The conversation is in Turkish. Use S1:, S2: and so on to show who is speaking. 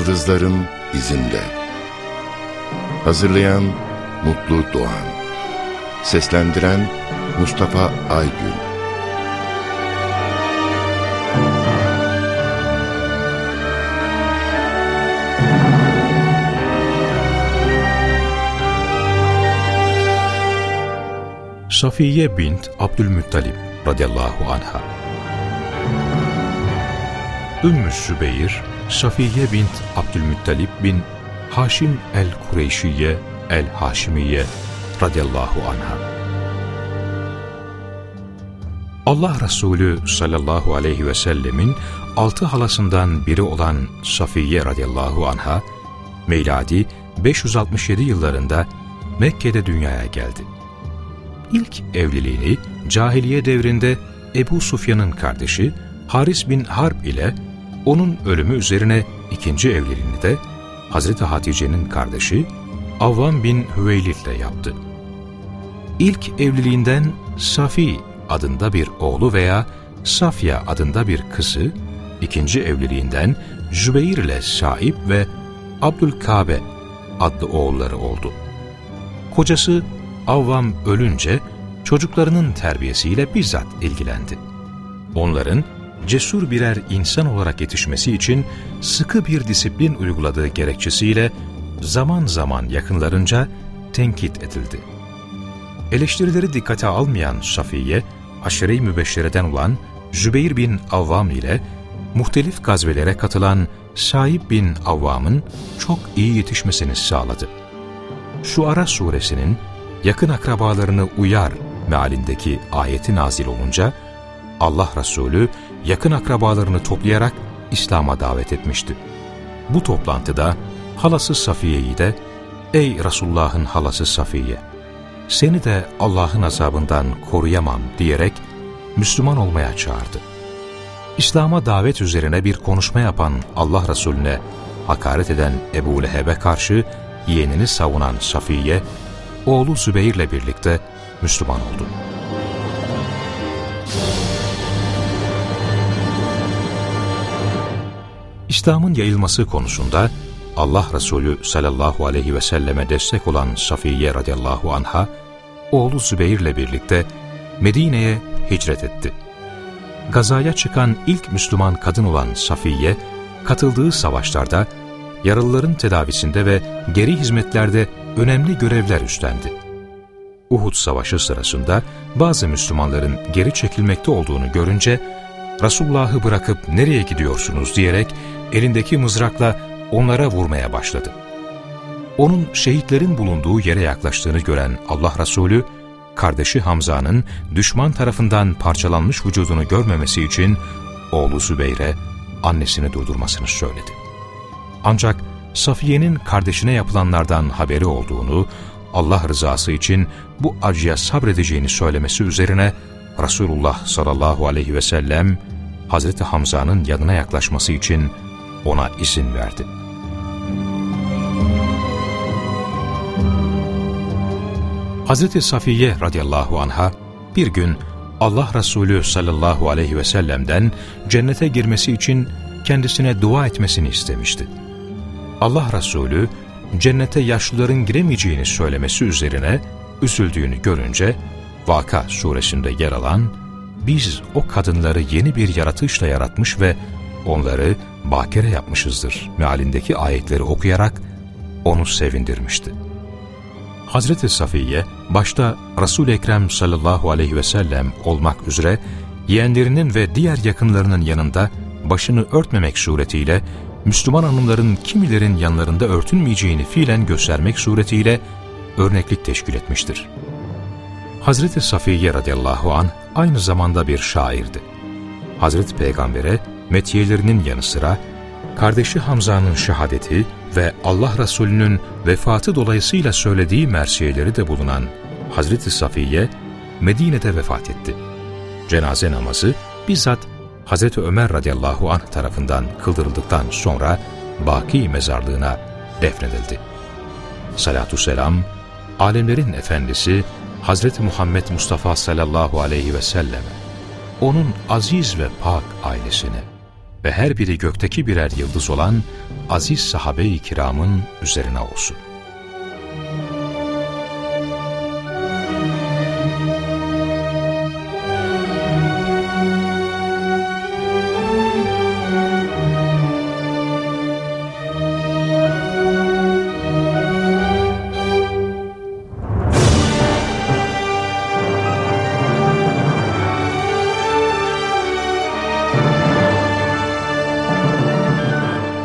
S1: Yıldızların izinde. Hazırlayan Mutlu Doğan. Seslendiren Mustafa Aygün.
S2: Safiye bint Abdülmuttalib radıyallahu anha Ümmü Zübeyir, Safiye bint Abdülmuttalib bin Haşim el-Kureyşiye el-Haşimiye radıyallahu anha. Allah Resulü sallallahu aleyhi ve sellemin altı halasından biri olan Safiye radıyallahu anha, meyladi 567 yıllarında Mekke'de dünyaya geldi. İlk evliliğini cahiliye devrinde Ebu Sufyan'ın kardeşi Haris bin Harb ile onun ölümü üzerine ikinci evliliğini de Hazreti Hatice'nin kardeşi Avvam bin Hüveylid ile yaptı. İlk evliliğinden Safi adında bir oğlu veya Safya adında bir kızı, ikinci evliliğinden Zübeyir ile Saib ve Abdülkabe adlı oğulları oldu. Kocası Avvam ölünce çocuklarının terbiyesiyle bizzat ilgilendi. Onların cesur birer insan olarak yetişmesi için sıkı bir disiplin uyguladığı gerekçesiyle zaman zaman yakınlarınca tenkit edildi. Eleştirileri dikkate almayan Safiye, aşire-i mübeşşereden olan Zübeyir bin Avvam ile muhtelif gazvelere katılan Saib bin Avvam'ın çok iyi yetişmesini sağladı. Şuara suresinin yakın akrabalarını uyar mealindeki ayeti nazil olunca, Allah Resulü yakın akrabalarını toplayarak İslam'a davet etmişti. Bu toplantıda halası Safiye'yi de, ''Ey Resulullah'ın halası Safiye, seni de Allah'ın azabından koruyamam.'' diyerek Müslüman olmaya çağırdı. İslam'a davet üzerine bir konuşma yapan Allah Resulüne hakaret eden Ebu Leheb'e karşı yeğenini savunan Safiye, oğlu Zübeyir'le birlikte Müslüman oldu. İslam'ın yayılması konusunda Allah Resulü sallallahu aleyhi ve selleme destek olan Safiye radıyallahu anha, oğlu Zübeyir'le birlikte Medine'ye hicret etti. Gazaya çıkan ilk Müslüman kadın olan Safiye, katıldığı savaşlarda, yaralıların tedavisinde ve geri hizmetlerde önemli görevler üstlendi. Uhud Savaşı sırasında bazı Müslümanların geri çekilmekte olduğunu görünce, Resulullah'ı bırakıp nereye gidiyorsunuz diyerek elindeki mızrakla onlara vurmaya başladı. Onun şehitlerin bulunduğu yere yaklaştığını gören Allah Resulü, kardeşi Hamza'nın düşman tarafından parçalanmış vücudunu görmemesi için oğlu Zübeyre annesini durdurmasını söyledi. Ancak Safiye'nin kardeşine yapılanlardan haberi olduğunu, Allah rızası için bu acıya sabredeceğini söylemesi üzerine Resulullah sallallahu aleyhi ve sellem Hazreti Hamza'nın yanına yaklaşması için ona izin verdi. Hazreti Safiye radıyallahu anha bir gün Allah Resulü sallallahu aleyhi ve sellem'den cennete girmesi için kendisine dua etmesini istemişti. Allah Resulü cennete yaşlıların giremeyeceğini söylemesi üzerine üzüldüğünü görünce Vaka suresinde yer alan biz o kadınları yeni bir yaratışla yaratmış ve onları bakire yapmışızdır mealindeki ayetleri okuyarak onu sevindirmişti. Hazreti Safiye başta Resul-i Ekrem sallallahu aleyhi ve sellem olmak üzere yeğenlerinin ve diğer yakınlarının yanında başını örtmemek suretiyle Müslüman hanımların kimilerin yanlarında örtünmeyeceğini fiilen göstermek suretiyle örneklik teşkil etmiştir. Hazreti Safiye radıyallahu an aynı zamanda bir şairdi. Hazreti Peygamber'e metiyelerinin yanı sıra kardeşi Hamza'nın şehadeti ve Allah Resulü'nün vefatı dolayısıyla söylediği mersiyeleri de bulunan Hazreti Safiye Medine'de vefat etti. Cenaze namazı bizzat Hazreti Ömer radıyallahu anh tarafından kıldırıldıktan sonra Baki mezarlığına defnedildi. Salatü selam, alemlerin efendisi Hazreti Muhammed Mustafa sallallahu aleyhi ve selleme, onun aziz ve pak ailesine, ve her biri gökteki birer yıldız olan aziz sahabe-i kiramın üzerine olsun.